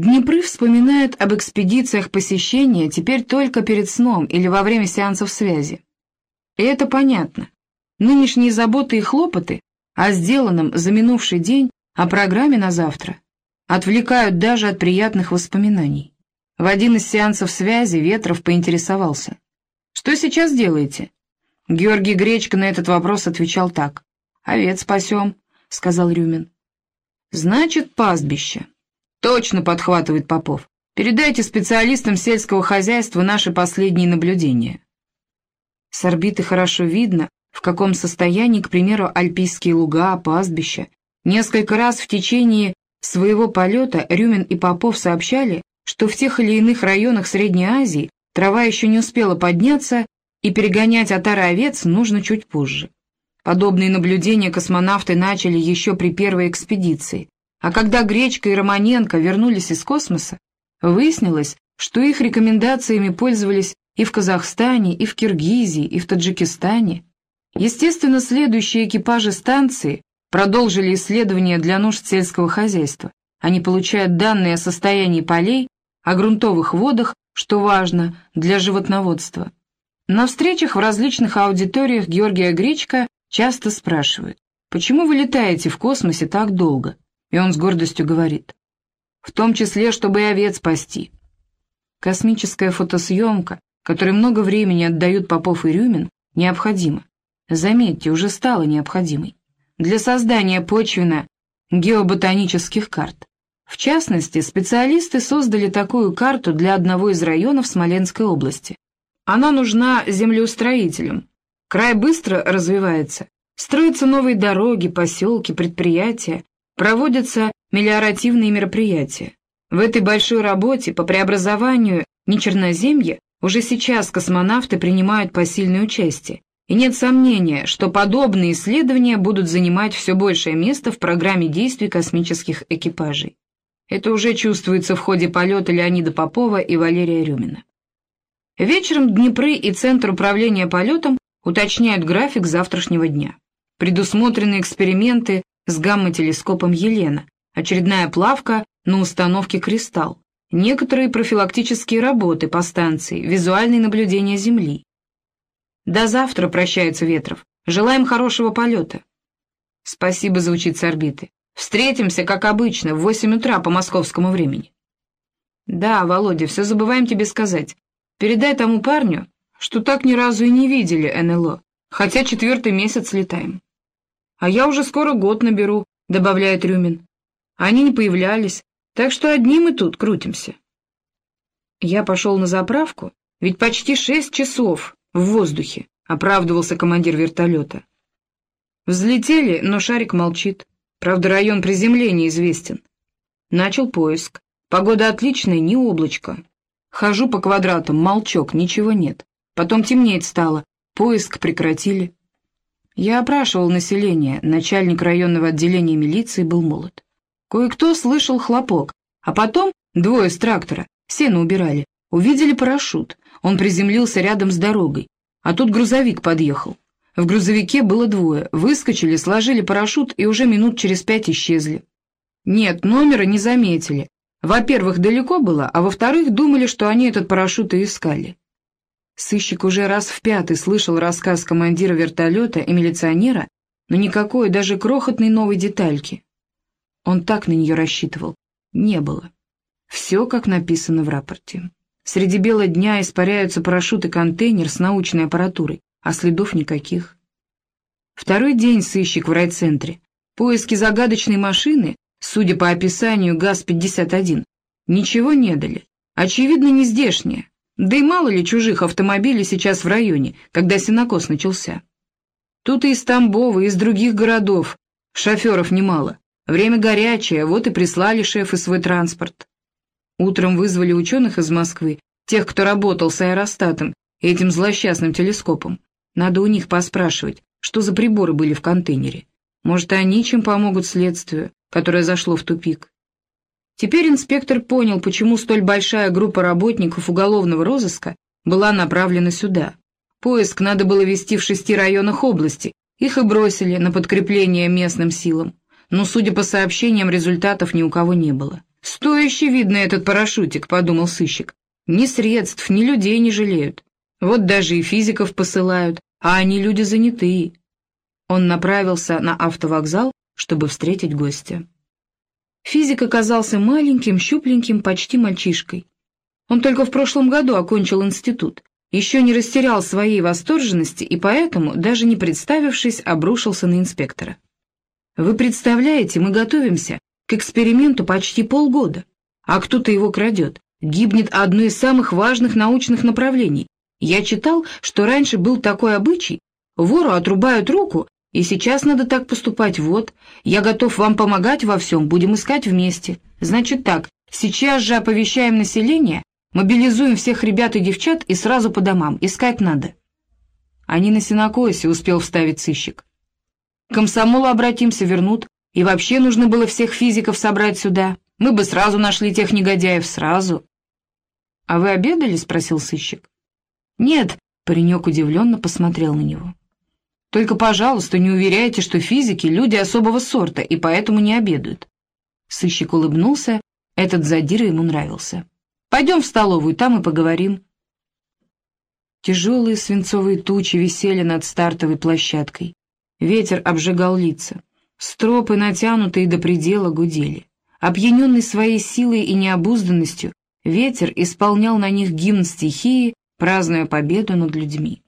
Днепры вспоминают об экспедициях посещения теперь только перед сном или во время сеансов связи. И это понятно. Нынешние заботы и хлопоты о сделанном за минувший день, о программе на завтра, отвлекают даже от приятных воспоминаний. В один из сеансов связи Ветров поинтересовался. «Что сейчас делаете?» Георгий Гречко на этот вопрос отвечал так. «Овец спасем», — сказал Рюмин. «Значит, пастбище». «Точно», — подхватывает Попов. «Передайте специалистам сельского хозяйства наши последние наблюдения». С орбиты хорошо видно, в каком состоянии, к примеру, альпийские луга, пастбища. Несколько раз в течение своего полета Рюмин и Попов сообщали, что в тех или иных районах Средней Азии трава еще не успела подняться, и перегонять отары овец нужно чуть позже. Подобные наблюдения космонавты начали еще при первой экспедиции, а когда Гречка и Романенко вернулись из космоса, выяснилось, что их рекомендациями пользовались и в Казахстане, и в Киргизии, и в Таджикистане. Естественно, следующие экипажи станции продолжили исследования для нужд сельского хозяйства. Они получают данные о состоянии полей, о грунтовых водах, что важно для животноводства. На встречах в различных аудиториях Георгия Гречка Часто спрашивают, почему вы летаете в космосе так долго? И он с гордостью говорит, в том числе, чтобы и овец спасти. Космическая фотосъемка, которой много времени отдают Попов и Рюмин, необходима. Заметьте, уже стала необходимой. Для создания почвенно-геоботанических карт. В частности, специалисты создали такую карту для одного из районов Смоленской области. Она нужна землеустроителям, Край быстро развивается. Строятся новые дороги, поселки, предприятия, проводятся мелиоративные мероприятия. В этой большой работе по преобразованию нечерноземья уже сейчас космонавты принимают посильное участие, и нет сомнения, что подобные исследования будут занимать все большее место в программе действий космических экипажей. Это уже чувствуется в ходе полета Леонида Попова и Валерия Рюмина. Вечером Днепры и Центр управления полетом уточняют график завтрашнего дня. Предусмотрены эксперименты с гамма-телескопом Елена, очередная плавка на установке «Кристалл», некоторые профилактические работы по станции, визуальные наблюдения Земли. До завтра, прощается Ветров. Желаем хорошего полета. Спасибо, звучит с орбиты. Встретимся, как обычно, в восемь утра по московскому времени. Да, Володя, все забываем тебе сказать. Передай тому парню, что так ни разу и не видели НЛО, хотя четвертый месяц летаем. А я уже скоро год наберу, добавляет Рюмин. Они не появлялись, так что одни мы тут крутимся. Я пошел на заправку, ведь почти шесть часов в воздухе, оправдывался командир вертолета. Взлетели, но шарик молчит. Правда, район приземления известен. Начал поиск. Погода отличная, не облачко. Хожу по квадратам, молчок, ничего нет. Потом темнеть стало, поиск прекратили. Я опрашивал население, начальник районного отделения милиции был молод. Кое-кто слышал хлопок, а потом двое с трактора, сено убирали, увидели парашют, он приземлился рядом с дорогой, а тут грузовик подъехал. В грузовике было двое, выскочили, сложили парашют и уже минут через пять исчезли. Нет, номера не заметили. Во-первых, далеко было, а во-вторых, думали, что они этот парашют и искали. Сыщик уже раз в пятый слышал рассказ командира вертолета и милиционера, но никакой, даже крохотной новой детальки. Он так на нее рассчитывал. Не было. Все, как написано в рапорте. Среди бела дня испаряются парашют и контейнер с научной аппаратурой, а следов никаких. Второй день сыщик в райцентре. Поиски загадочной машины, судя по описанию ГАЗ-51, ничего не дали. Очевидно, не здешняя. Да и мало ли чужих автомобилей сейчас в районе, когда сенокос начался. Тут и из Тамбова, и из других городов. Шоферов немало. Время горячее, вот и прислали шефы свой транспорт. Утром вызвали ученых из Москвы, тех, кто работал с аэростатом и этим злосчастным телескопом. Надо у них поспрашивать, что за приборы были в контейнере. Может, они чем помогут следствию, которое зашло в тупик. Теперь инспектор понял, почему столь большая группа работников уголовного розыска была направлена сюда. Поиск надо было вести в шести районах области, их и бросили на подкрепление местным силам. Но, судя по сообщениям, результатов ни у кого не было. «Стоящий, видно, этот парашютик», — подумал сыщик. «Ни средств, ни людей не жалеют. Вот даже и физиков посылают, а они люди занятые». Он направился на автовокзал, чтобы встретить гостя. Физик оказался маленьким, щупленьким, почти мальчишкой. Он только в прошлом году окончил институт, еще не растерял своей восторженности и поэтому, даже не представившись, обрушился на инспектора. «Вы представляете, мы готовимся к эксперименту почти полгода, а кто-то его крадет. Гибнет одно из самых важных научных направлений. Я читал, что раньше был такой обычай, вору отрубают руку, и сейчас надо так поступать. Вот, я готов вам помогать во всем, будем искать вместе. Значит так, сейчас же оповещаем население, мобилизуем всех ребят и девчат и сразу по домам, искать надо. Они на сенокосе, успел вставить сыщик. Комсомолу обратимся, вернут, и вообще нужно было всех физиков собрать сюда. Мы бы сразу нашли тех негодяев, сразу. — А вы обедали? — спросил сыщик. — Нет, — паренек удивленно посмотрел на него. — Только, пожалуйста, не уверяйте, что физики — люди особого сорта, и поэтому не обедают. Сыщик улыбнулся, этот задира ему нравился. — Пойдем в столовую, там и поговорим. Тяжелые свинцовые тучи висели над стартовой площадкой. Ветер обжигал лица. Стропы, натянутые до предела, гудели. Опьяненный своей силой и необузданностью, ветер исполнял на них гимн стихии, празднуя победу над людьми.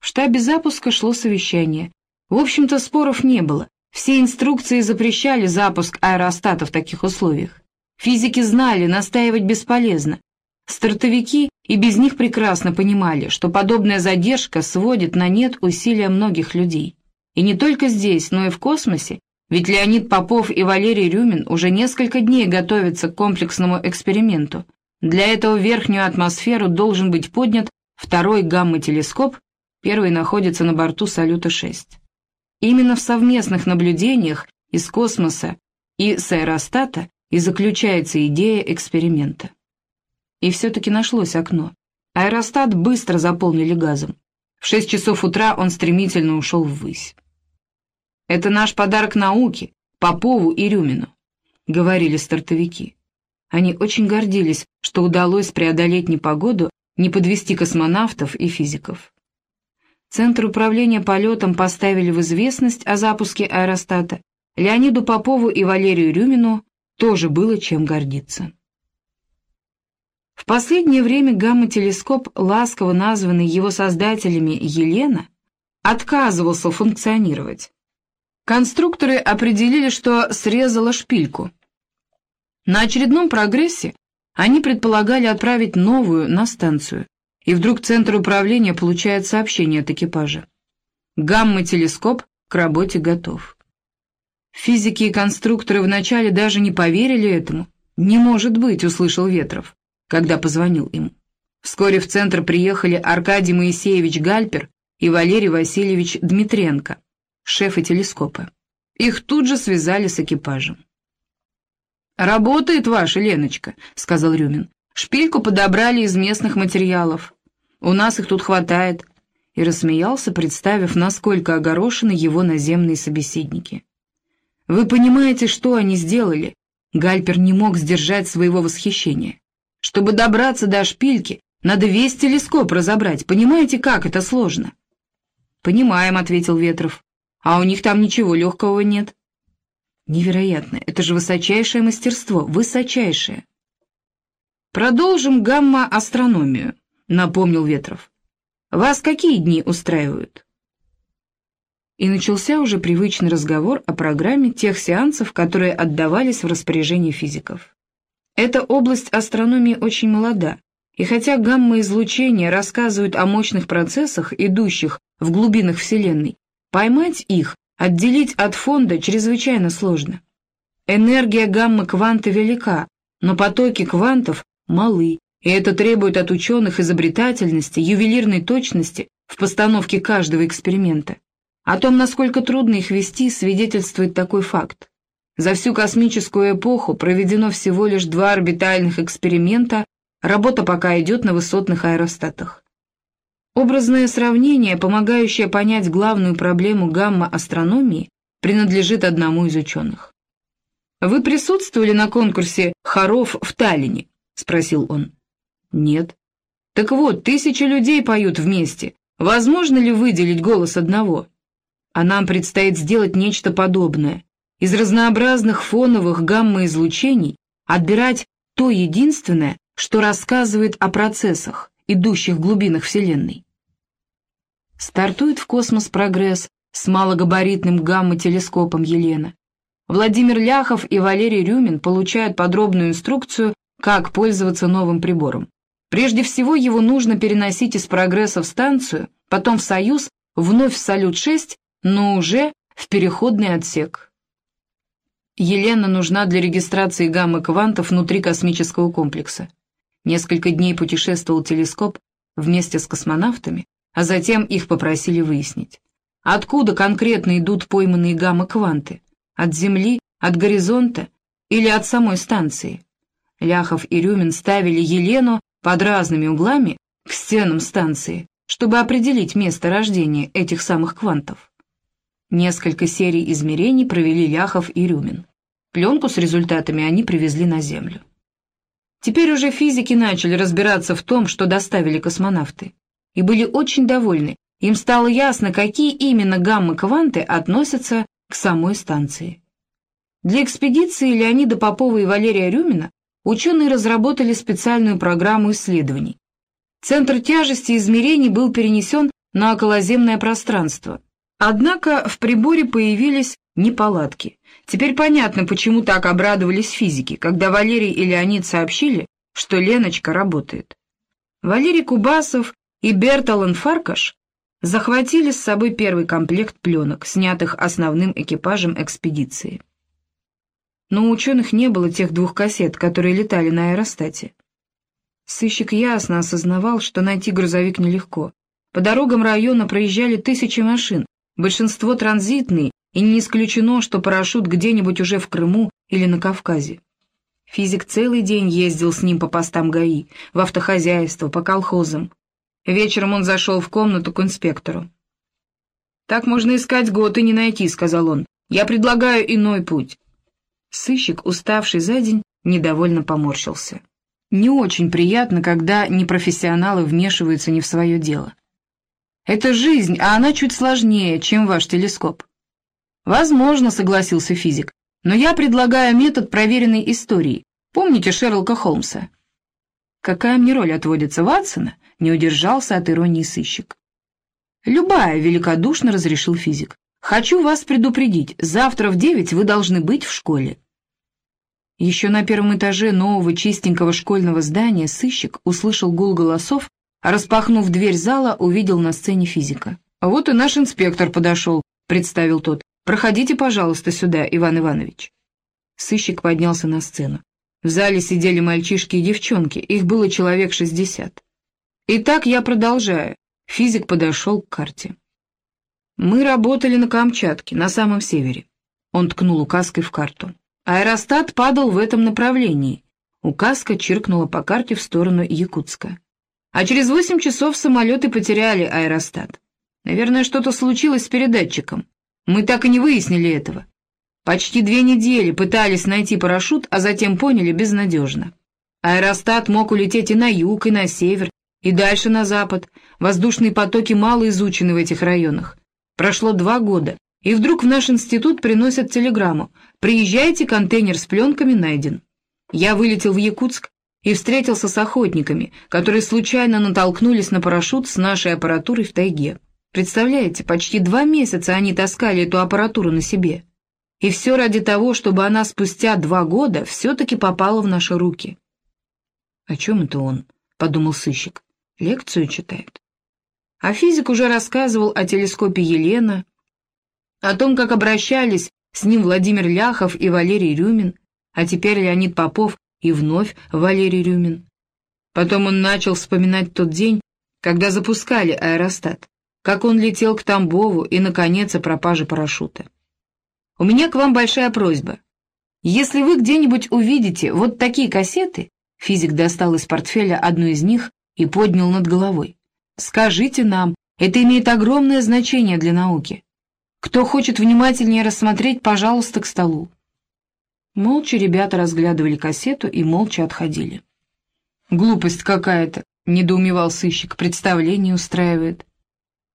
В штабе запуска шло совещание. В общем-то, споров не было. Все инструкции запрещали запуск аэростата в таких условиях. Физики знали, настаивать бесполезно. Стартовики и без них прекрасно понимали, что подобная задержка сводит на нет усилия многих людей. И не только здесь, но и в космосе, ведь Леонид Попов и Валерий Рюмин уже несколько дней готовятся к комплексному эксперименту. Для этого верхнюю атмосферу должен быть поднят второй гамма-телескоп, первый находится на борту «Салюта-6». Именно в совместных наблюдениях из космоса и с аэростата и заключается идея эксперимента. И все-таки нашлось окно. Аэростат быстро заполнили газом. В шесть часов утра он стремительно ушел ввысь. «Это наш подарок науке, Попову и Рюмину», — говорили стартовики. Они очень гордились, что удалось преодолеть непогоду, не подвести космонавтов и физиков. Центр управления полетом поставили в известность о запуске аэростата. Леониду Попову и Валерию Рюмину тоже было чем гордиться. В последнее время гамма-телескоп, ласково названный его создателями Елена, отказывался функционировать. Конструкторы определили, что срезала шпильку. На очередном прогрессе они предполагали отправить новую на станцию, и вдруг Центр управления получает сообщение от экипажа. Гамма-телескоп к работе готов. Физики и конструкторы вначале даже не поверили этому. «Не может быть», — услышал Ветров когда позвонил им. Вскоре в центр приехали Аркадий Моисеевич Гальпер и Валерий Васильевич Дмитренко, шефы телескопа. Их тут же связали с экипажем. «Работает ваша Леночка», — сказал Рюмин. «Шпильку подобрали из местных материалов. У нас их тут хватает». И рассмеялся, представив, насколько огорошены его наземные собеседники. «Вы понимаете, что они сделали?» Гальпер не мог сдержать своего восхищения. Чтобы добраться до шпильки, надо весь телескоп разобрать. Понимаете, как это сложно?» «Понимаем», — ответил Ветров. «А у них там ничего легкого нет». «Невероятно! Это же высочайшее мастерство, высочайшее!» «Продолжим гамма-астрономию», — напомнил Ветров. «Вас какие дни устраивают?» И начался уже привычный разговор о программе тех сеансов, которые отдавались в распоряжение физиков. Эта область астрономии очень молода, и хотя гамма-излучения рассказывают о мощных процессах, идущих в глубинах Вселенной, поймать их, отделить от фонда чрезвычайно сложно. Энергия гамма-кванта велика, но потоки квантов малы, и это требует от ученых изобретательности, ювелирной точности в постановке каждого эксперимента. О том, насколько трудно их вести, свидетельствует такой факт. За всю космическую эпоху проведено всего лишь два орбитальных эксперимента, работа пока идет на высотных аэростатах. Образное сравнение, помогающее понять главную проблему гамма-астрономии, принадлежит одному из ученых. «Вы присутствовали на конкурсе хоров в Таллине?» — спросил он. «Нет». «Так вот, тысячи людей поют вместе. Возможно ли выделить голос одного? А нам предстоит сделать нечто подобное. Из разнообразных фоновых гамма-излучений отбирать то единственное, что рассказывает о процессах, идущих в глубинах Вселенной. Стартует в космос прогресс с малогабаритным гамма-телескопом Елена. Владимир Ляхов и Валерий Рюмин получают подробную инструкцию, как пользоваться новым прибором. Прежде всего его нужно переносить из прогресса в станцию, потом в Союз, вновь в Салют-6, но уже в переходный отсек. Елена нужна для регистрации гамма-квантов внутри космического комплекса. Несколько дней путешествовал телескоп вместе с космонавтами, а затем их попросили выяснить, откуда конкретно идут пойманные гамма-кванты, от Земли, от горизонта или от самой станции. Ляхов и Рюмин ставили Елену под разными углами к стенам станции, чтобы определить место рождения этих самых квантов. Несколько серий измерений провели Ляхов и Рюмин. Пленку с результатами они привезли на Землю. Теперь уже физики начали разбираться в том, что доставили космонавты, и были очень довольны. Им стало ясно, какие именно гамма-кванты относятся к самой станции. Для экспедиции Леонида Попова и Валерия Рюмина ученые разработали специальную программу исследований. Центр тяжести измерений был перенесен на околоземное пространство. Однако в приборе появились неполадки. Теперь понятно, почему так обрадовались физики, когда Валерий и Леонид сообщили, что Леночка работает. Валерий Кубасов и Берталан Фаркаш захватили с собой первый комплект пленок, снятых основным экипажем экспедиции. Но у ученых не было тех двух кассет, которые летали на аэростате. Сыщик ясно осознавал, что найти грузовик нелегко. По дорогам района проезжали тысячи машин, большинство транзитные, и не исключено, что парашют где-нибудь уже в Крыму или на Кавказе. Физик целый день ездил с ним по постам ГАИ, в автохозяйство, по колхозам. Вечером он зашел в комнату к инспектору. «Так можно искать год и не найти», — сказал он. «Я предлагаю иной путь». Сыщик, уставший за день, недовольно поморщился. Не очень приятно, когда непрофессионалы вмешиваются не в свое дело. Это жизнь, а она чуть сложнее, чем ваш телескоп. Возможно, согласился физик, но я предлагаю метод проверенной истории. Помните Шерлока Холмса? Какая мне роль отводится Ватсона? Не удержался от иронии сыщик. Любая, великодушно разрешил физик. Хочу вас предупредить, завтра в девять вы должны быть в школе. Еще на первом этаже нового чистенького школьного здания сыщик услышал гул голосов, а распахнув дверь зала, увидел на сцене физика. «А вот и наш инспектор подошел», — представил тот. «Проходите, пожалуйста, сюда, Иван Иванович». Сыщик поднялся на сцену. В зале сидели мальчишки и девчонки, их было человек шестьдесят. Итак, я продолжаю. Физик подошел к карте. Мы работали на Камчатке, на самом севере. Он ткнул указкой в карту. Аэростат падал в этом направлении. Указка чиркнула по карте в сторону Якутска. А через восемь часов самолеты потеряли аэростат. Наверное, что-то случилось с передатчиком. Мы так и не выяснили этого. Почти две недели пытались найти парашют, а затем поняли безнадежно. Аэростат мог улететь и на юг, и на север, и дальше на запад. Воздушные потоки мало изучены в этих районах. Прошло два года, и вдруг в наш институт приносят телеграмму «Приезжайте, контейнер с пленками найден». Я вылетел в Якутск и встретился с охотниками, которые случайно натолкнулись на парашют с нашей аппаратурой в тайге. Представляете, почти два месяца они таскали эту аппаратуру на себе. И все ради того, чтобы она спустя два года все-таки попала в наши руки. «О чем это он?» — подумал сыщик. «Лекцию читает». А физик уже рассказывал о телескопе Елена, о том, как обращались с ним Владимир Ляхов и Валерий Рюмин, а теперь Леонид Попов и вновь Валерий Рюмин. Потом он начал вспоминать тот день, когда запускали аэростат, как он летел к Тамбову и, наконец, о пропаже парашюта. «У меня к вам большая просьба. Если вы где-нибудь увидите вот такие кассеты, физик достал из портфеля одну из них и поднял над головой. Скажите нам, это имеет огромное значение для науки. Кто хочет внимательнее рассмотреть, пожалуйста, к столу». Молча ребята разглядывали кассету и молча отходили. «Глупость какая-то», — недоумевал сыщик, — «представление устраивает».